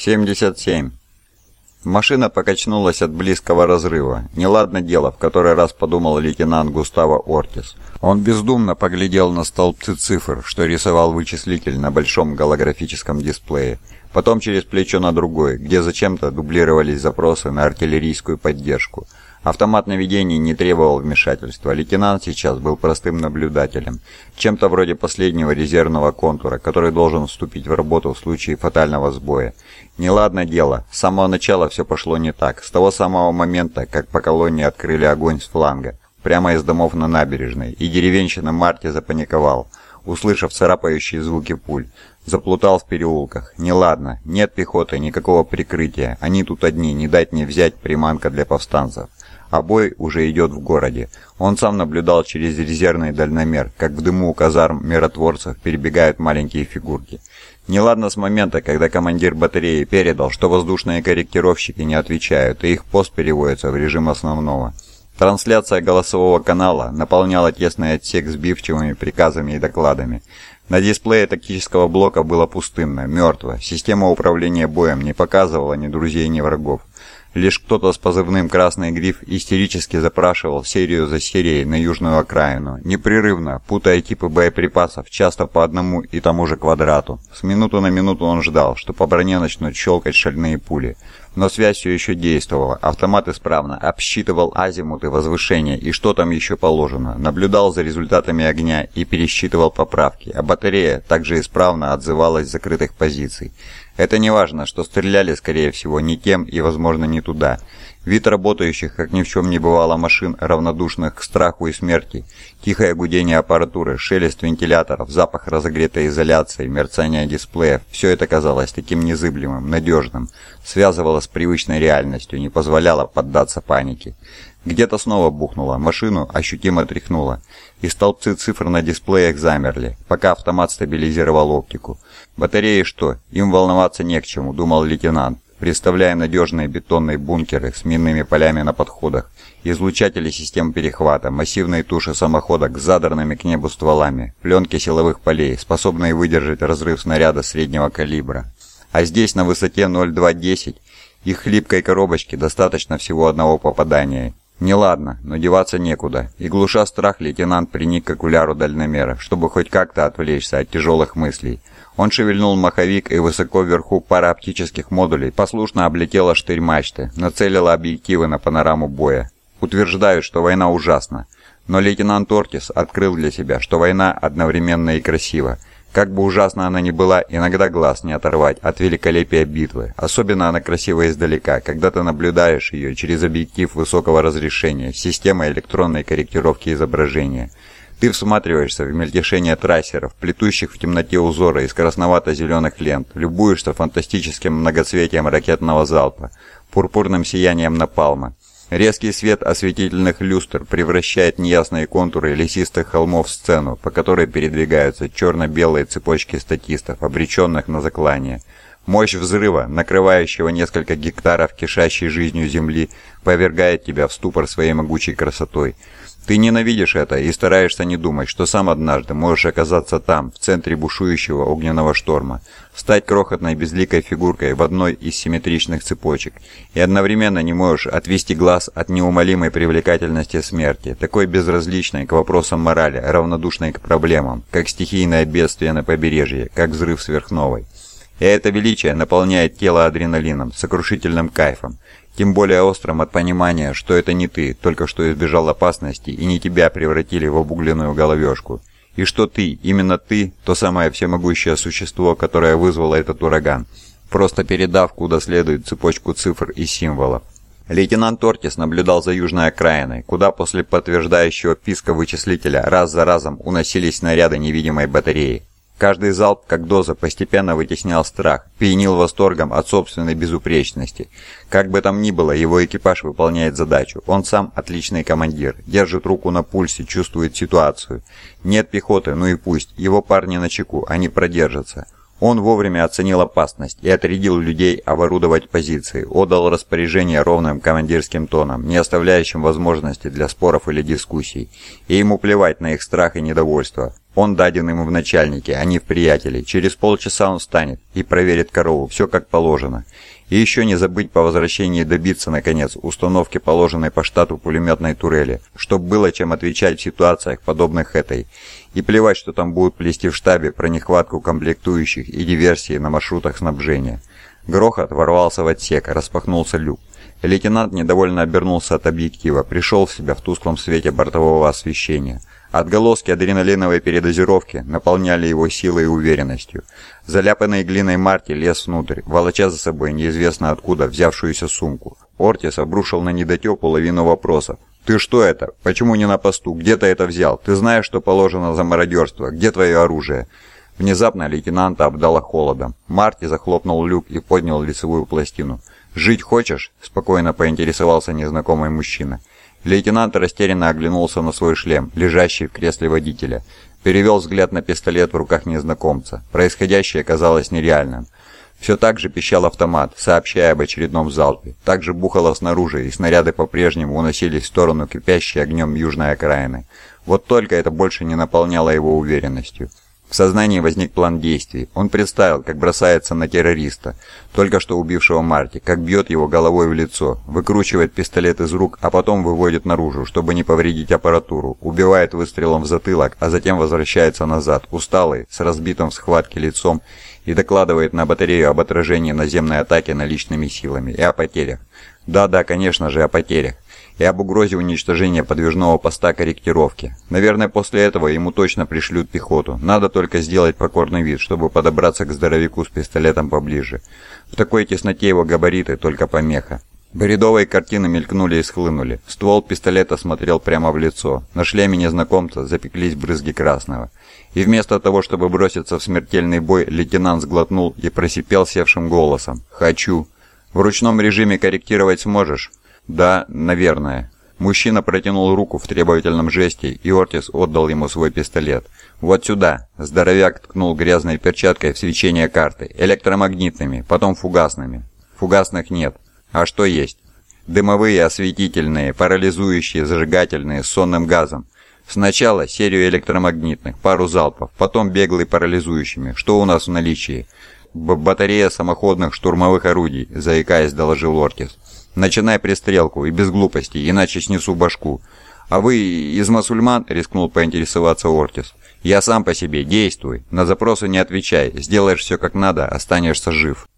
77. Машина покачнулась от близкого разрыва. Неладно дело, в который раз подумал лейтенант Густаво Ортис. Он бездумно поглядел на столбцы цифр, что рисовал вычислитель на большом голографическом дисплее. Потом через плечо на другой, где зачем-то дублировались запросы на артиллерийскую поддержку – Автомат наведения не требовал вмешательства. Лейтенант сейчас был простым наблюдателем, чем-то вроде последнего резервного контура, который должен вступить в работу в случае фатального сбоя. Неладно дело. С самого начала все пошло не так. С того самого момента, как по колонии открыли огонь с фланга, прямо из домов на набережной, и деревенщина Марти запаниковал, услышав царапающие звуки пуль. Заплутал в переулках. Неладно. Нет пехоты, никакого прикрытия. Они тут одни, не дать не взять приманка для повстанцев а бой уже идет в городе. Он сам наблюдал через резервный дальномер, как в дыму у казарм миротворцев перебегают маленькие фигурки. Неладно с момента, когда командир батареи передал, что воздушные корректировщики не отвечают, и их пост переводится в режим основного. Трансляция голосового канала наполняла тесный отсек сбивчивыми приказами и докладами. На дисплее тактического блока было пустынно, мертво. Система управления боем не показывала ни друзей, ни врагов. Лишь кто-то с позывным «Красный гриф» истерически запрашивал серию за серией на южную окраину, непрерывно, путая типы боеприпасов, часто по одному и тому же квадрату. С минуту на минуту он ждал, что по броне начнут щелкать шальные пули. Но связь все еще действовала, автомат исправно обсчитывал азимуты возвышения и что там еще положено, наблюдал за результатами огня и пересчитывал поправки, а батарея также исправно отзывалась с закрытых позиций. Это не важно, что стреляли, скорее всего, не тем и, возможно, не туда. Вид работающих, как ни в чем не бывало, машин, равнодушных к страху и смерти, тихое гудение аппаратуры, шелест вентиляторов, запах разогретой изоляции, мерцание дисплеев – все это казалось таким незыблемым, надежным, связывало с привычной реальностью, не позволяло поддаться панике. Где-то снова бухнуло, машину ощутимо тряхнуло, и столбцы цифр на дисплеях замерли, пока автомат стабилизировал оптику. Батареи что, им волноваться не к чему, думал лейтенант представляя надежные бетонные бункеры с минными полями на подходах, излучатели систем перехвата, массивные туши самоходок с задранными к небу стволами, пленки силовых полей, способные выдержать разрыв снаряда среднего калибра. А здесь, на высоте 0,210, их хлипкой коробочки достаточно всего одного попадания. Неладно, но деваться некуда, и глуша страх, лейтенант приник к окуляру дальномера, чтобы хоть как-то отвлечься от тяжелых мыслей. Он шевельнул маховик, и высоко вверху пара оптических модулей послушно облетела штырь мачты, нацелила объективы на панораму боя. Утверждают, что война ужасна. Но лейтенант Ортис открыл для себя, что война одновременно и красива. Как бы ужасно она ни была, иногда глаз не оторвать от великолепия битвы. Особенно она красива издалека, когда ты наблюдаешь ее через объектив высокого разрешения, система электронной корректировки изображения – ты всматриваешься в мельтешение трассеров, плетущих в темноте узоры из красновато-зеленых лент, любуешься фантастическим многоцветием ракетного залпа, пурпурным сиянием напалма. Резкий свет осветительных люстр превращает неясные контуры лесистых холмов в сцену, по которой передвигаются черно-белые цепочки статистов, обреченных на заклание. Мощь взрыва, накрывающего несколько гектаров кишащей жизнью земли, повергает тебя в ступор своей могучей красотой – ты ненавидишь это и стараешься не думать, что сам однажды можешь оказаться там, в центре бушующего огненного шторма, стать крохотной безликой фигуркой в одной из симметричных цепочек, и одновременно не можешь отвести глаз от неумолимой привлекательности смерти, такой безразличной к вопросам морали, равнодушной к проблемам, как стихийное бедствие на побережье, как взрыв сверхновой. И это величие наполняет тело адреналином, сокрушительным кайфом, тем более острым от понимания, что это не ты, только что избежал опасности, и не тебя превратили в обугленную головешку. И что ты, именно ты, то самое всемогущее существо, которое вызвало этот ураган, просто передав куда следует цепочку цифр и символов. Лейтенант Ортис наблюдал за южной окраиной, куда после подтверждающего писка вычислителя раз за разом уносились снаряды невидимой батареи. Каждый залп, как доза, постепенно вытеснял страх, пьянил восторгом от собственной безупречности. Как бы там ни было, его экипаж выполняет задачу. Он сам отличный командир, держит руку на пульсе, чувствует ситуацию. Нет пехоты, ну и пусть, его парни на чеку, они продержатся. Он вовремя оценил опасность и отрядил людей оборудовать позиции, отдал распоряжение ровным командирским тоном, не оставляющим возможности для споров или дискуссий. И ему плевать на их страх и недовольство. Он даден ему в начальнике, а не в приятеле. Через полчаса он встанет и проверит корову, все как положено. И еще не забыть по возвращении добиться, наконец, установки положенной по штату пулеметной турели, чтобы было чем отвечать в ситуациях, подобных этой. И плевать, что там будут плести в штабе про нехватку комплектующих и диверсии на маршрутах снабжения. Грохот ворвался в отсек, распахнулся люк. Лейтенант недовольно обернулся от объектива, пришел в себя в тусклом свете бортового освещения. Отголоски адреналиновой передозировки наполняли его силой и уверенностью. Заляпанный глиной Марти лез внутрь, волоча за собой неизвестно откуда взявшуюся сумку. Ортис обрушил на недотепу лавину вопросов. «Ты что это? Почему не на посту? Где ты это взял? Ты знаешь, что положено за мародерство? Где твое оружие?» Внезапно лейтенанта обдало холодом. Марти захлопнул люк и поднял лицевую пластину. «Жить хочешь?» – спокойно поинтересовался незнакомый мужчина. Лейтенант растерянно оглянулся на свой шлем, лежащий в кресле водителя. Перевел взгляд на пистолет в руках незнакомца. Происходящее казалось нереальным. Все так же пищал автомат, сообщая об очередном залпе. Так же бухало снаружи, и снаряды по-прежнему уносились в сторону кипящей огнем южной окраины. Вот только это больше не наполняло его уверенностью. В сознании возник план действий. Он представил, как бросается на террориста, только что убившего Марти, как бьет его головой в лицо, выкручивает пистолет из рук, а потом выводит наружу, чтобы не повредить аппаратуру, убивает выстрелом в затылок, а затем возвращается назад, усталый, с разбитым в схватке лицом, и докладывает на батарею об отражении наземной атаки наличными силами и о потерях. Да-да, конечно же, о потерях и об угрозе уничтожения подвижного поста корректировки. Наверное, после этого ему точно пришлют пехоту. Надо только сделать покорный вид, чтобы подобраться к здоровяку с пистолетом поближе. В такой тесноте его габариты только помеха. Бредовые картины мелькнули и схлынули. Ствол пистолета смотрел прямо в лицо. На шлеме незнакомца запеклись брызги красного. И вместо того, чтобы броситься в смертельный бой, лейтенант сглотнул и просипел севшим голосом. «Хочу!» «В ручном режиме корректировать сможешь?» «Да, наверное». Мужчина протянул руку в требовательном жесте, и Ортис отдал ему свой пистолет. «Вот сюда!» Здоровяк ткнул грязной перчаткой в свечение карты. «Электромагнитными, потом фугасными». «Фугасных нет. А что есть?» «Дымовые, осветительные, парализующие, зажигательные, с сонным газом. Сначала серию электромагнитных, пару залпов, потом беглый парализующими. Что у нас в наличии?» «Батарея самоходных штурмовых орудий», заикаясь, доложил Ортис. Начинай пристрелку, и без глупостей, иначе снесу башку. А вы из мусульман?» — рискнул поинтересоваться Ортис. «Я сам по себе, действуй. На запросы не отвечай. Сделаешь все как надо, останешься жив».